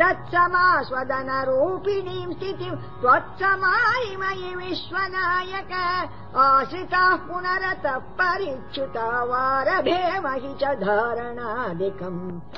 तत्समास्वदनरूपिणीम् स्थितिम् त्वत्समायि मयि विश्वनायक। आश्रिताः पुनरतः परीक्षुता वारभेमहि च धारणादिकम्।